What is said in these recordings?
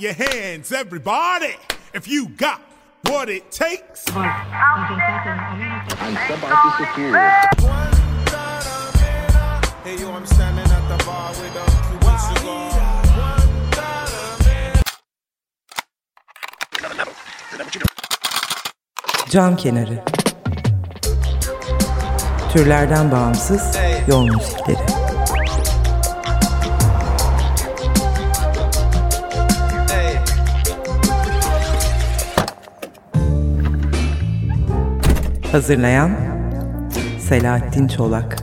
your hands, everybody, if you got what it takes. Cam kenarı. Türlerden bağımsız yol müzikleri. Hazırlayan Selahattin Çolak.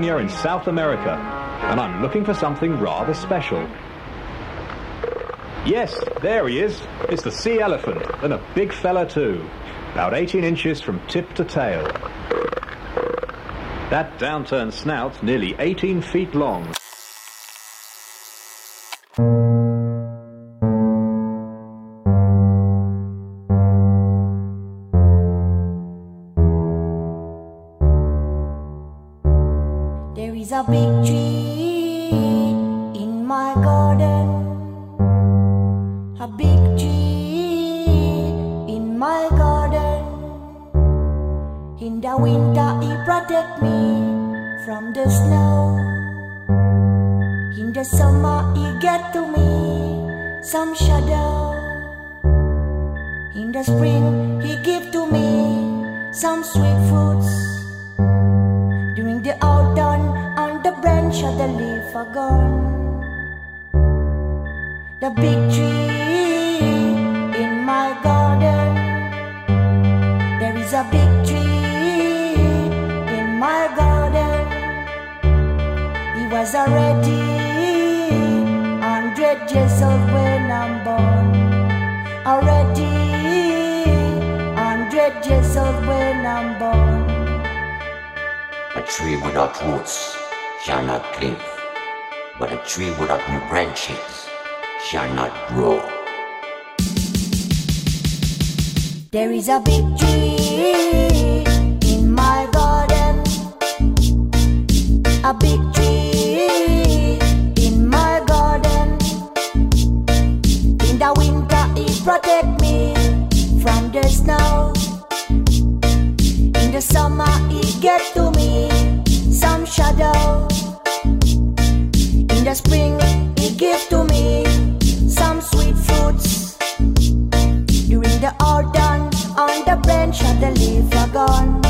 Patagonia in South America, and I'm looking for something rather special. Yes, there he is. It's the sea elephant, and a big fella too. About 18 inches from tip to tail. That downturned snout's nearly 18 feet long. Spring, he give to me some sweet fruits. During the autumn, on the branch of the leaf are gone. The big tree in my garden. There is a big tree in my garden. He was already hundred years old years old when I'm born. A tree without roots shall not live, but a tree without new branches shall not grow. There is a big tree in my garden. A big tree in my garden. In the winter, it protects me from the snow. To me some shadow. In the spring, it give to me some sweet fruits. During the autumn, on the branch of the leaf are gone.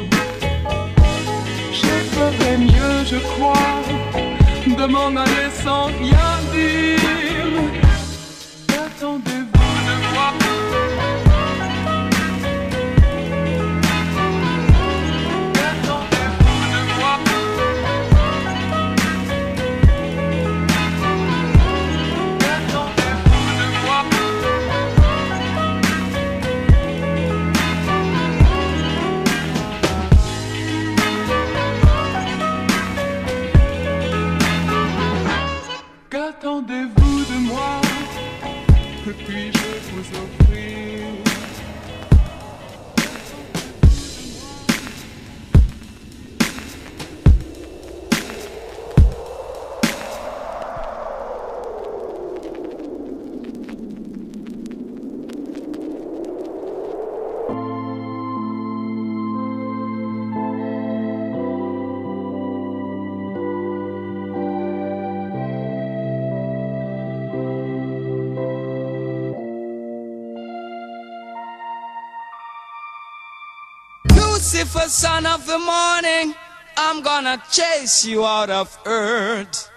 je crois, de m'en aller sans rien dire. depuis Lucifer, son of the morning, I'm gonna chase you out of earth.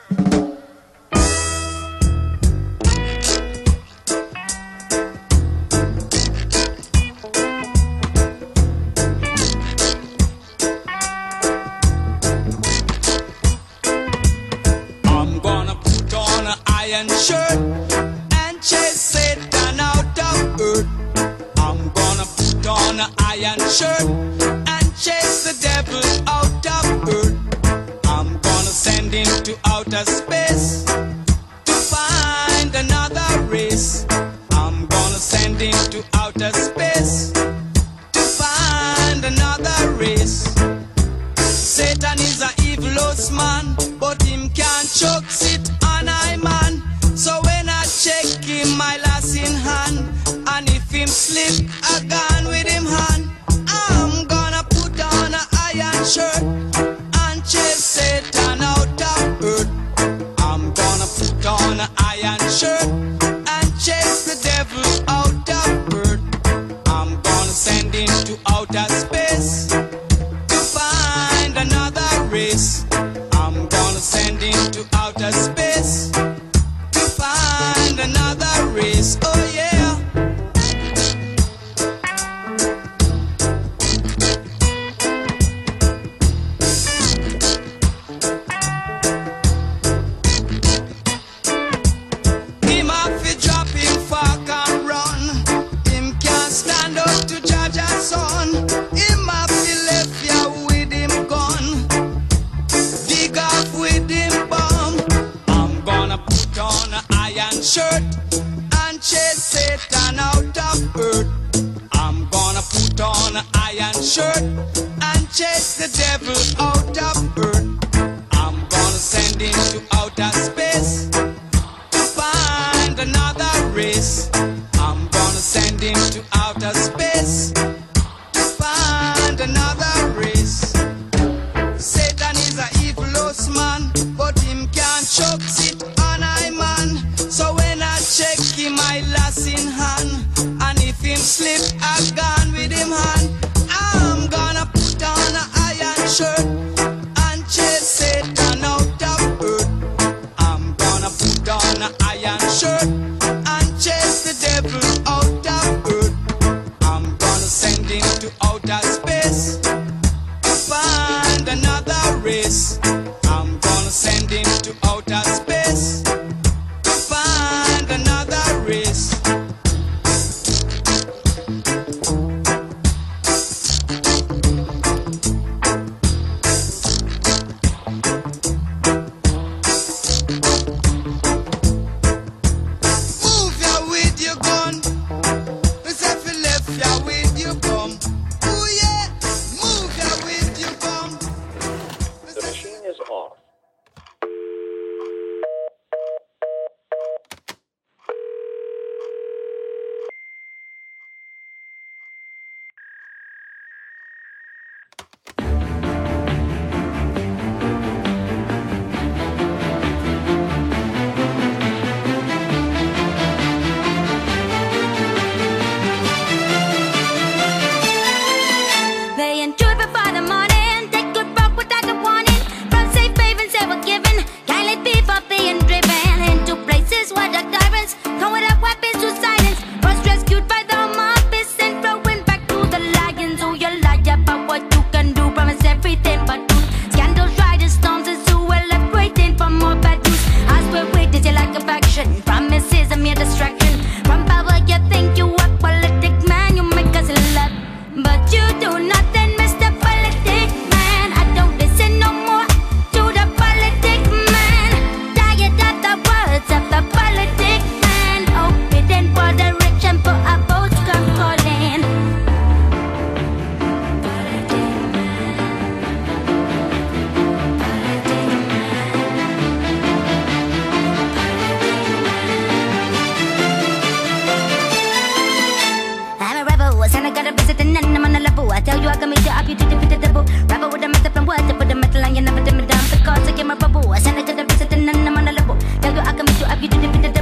you did it with the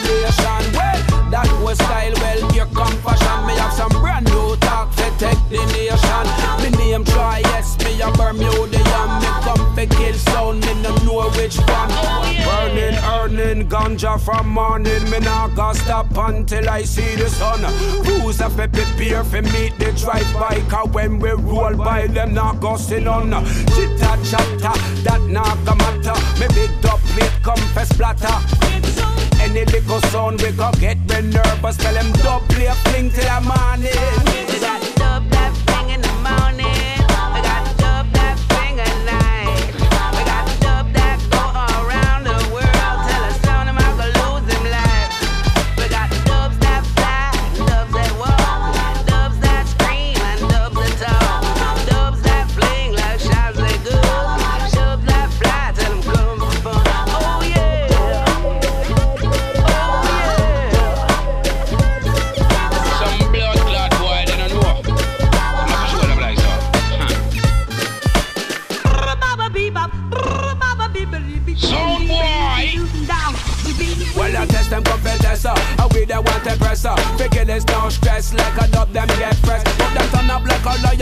a nation. Well, that was style. Well, here come. Me have some brand new talk for take the nation. Me name try, yes, me a Bermudian. Me come for kill sound, me no know which one. Burning, earning ganja from morning. Me not gonna stop until I see the sun. Who's have to prepare for meet the drive by? Cause when we roll by, them not go sit on. Chitta chatta, that not go matter. Me big up plate come for splatter. Any little sound we go get me nervous. Tell them dub play a fling till the morning.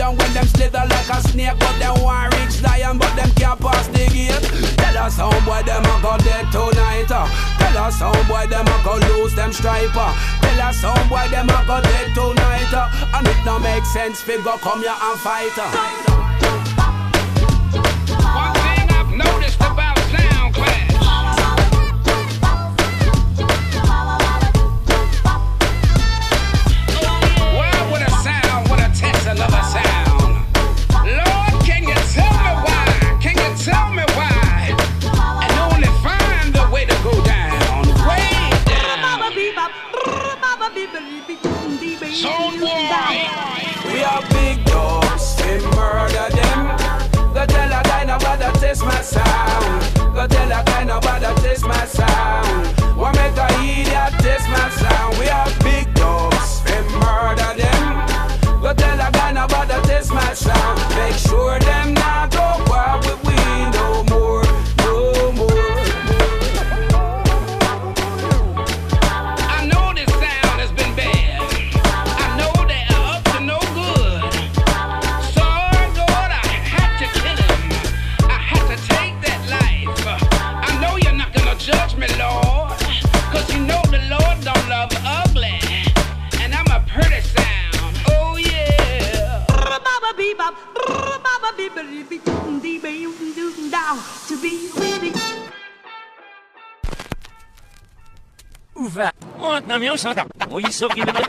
Lion when them slither like a snake. But them want reach lion, but them can't pass the gate. Tell us how boy them a go dead tonight. uh. Tell us how boy them a go lose them striper. Tell us how boy them a go dead tonight. uh. And it no make sense. Figure come here and fight. uh.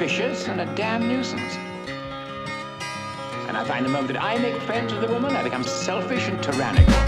suspicious and a damn nuisance. And I find the moment that I make friends with a woman, I become selfish and tyrannical.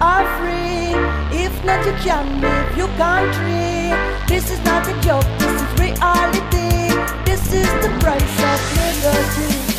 Are free. If not, you can leave your country. This is not a joke, this is reality. This is the price of liberty.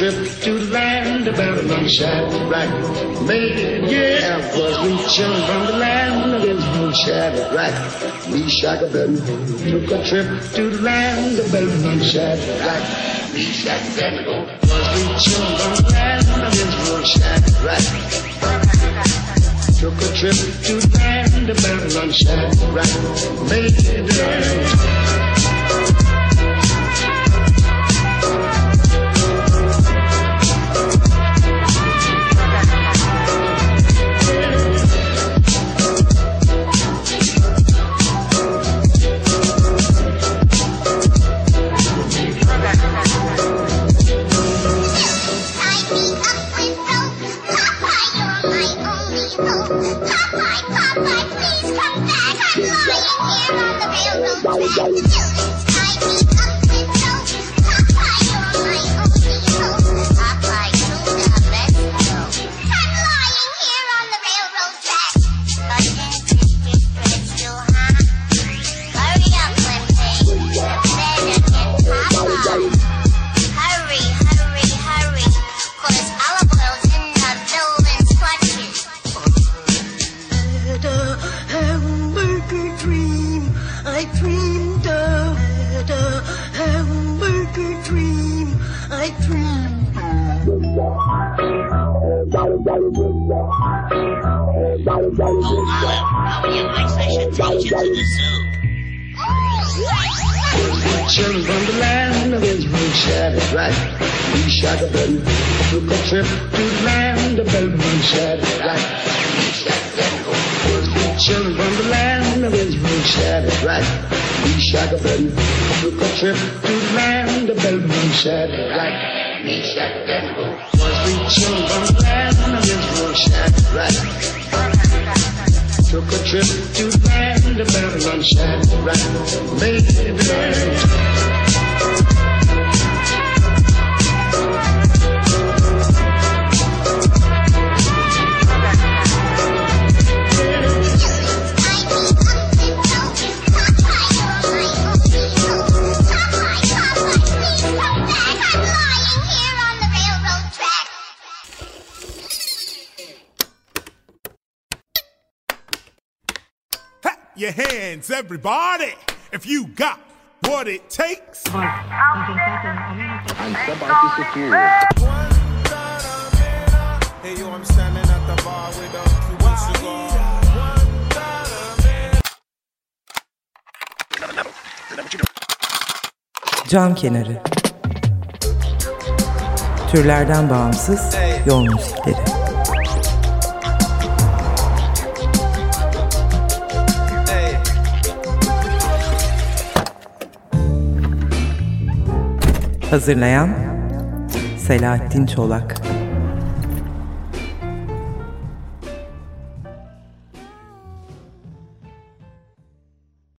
Trip to the land of Babylon, Shadrach, made yeah. Was children from the land of Israel, Shadrach, Meshach, Abednego. Took a trip to the land of Babylon, Shadrach, Meshach, Abednego. Was children from the land of Israel, Shadrach. Took a trip to the land of Babylon, Shadrach, made it. Hurry, to the zoo? Children from the land of Israel, Shadrach, Meshach, Abednego. Took a trip to the land of Shadrach, Meshach, Abednego. Three children from the land of Israel, Shadrach, Meshach, Abednego. Took a trip to the land of Babylon, Shadrach, Meshach, Abednego. Three children from the land of Israel, Shadrach. Took a trip to the land of Babylon, Shadrach, made it. Your hands, everybody, if you got what it takes. Cam kenarı. Türlerden bağımsız yol müzikleri. Hazırlayan Selahattin Çolak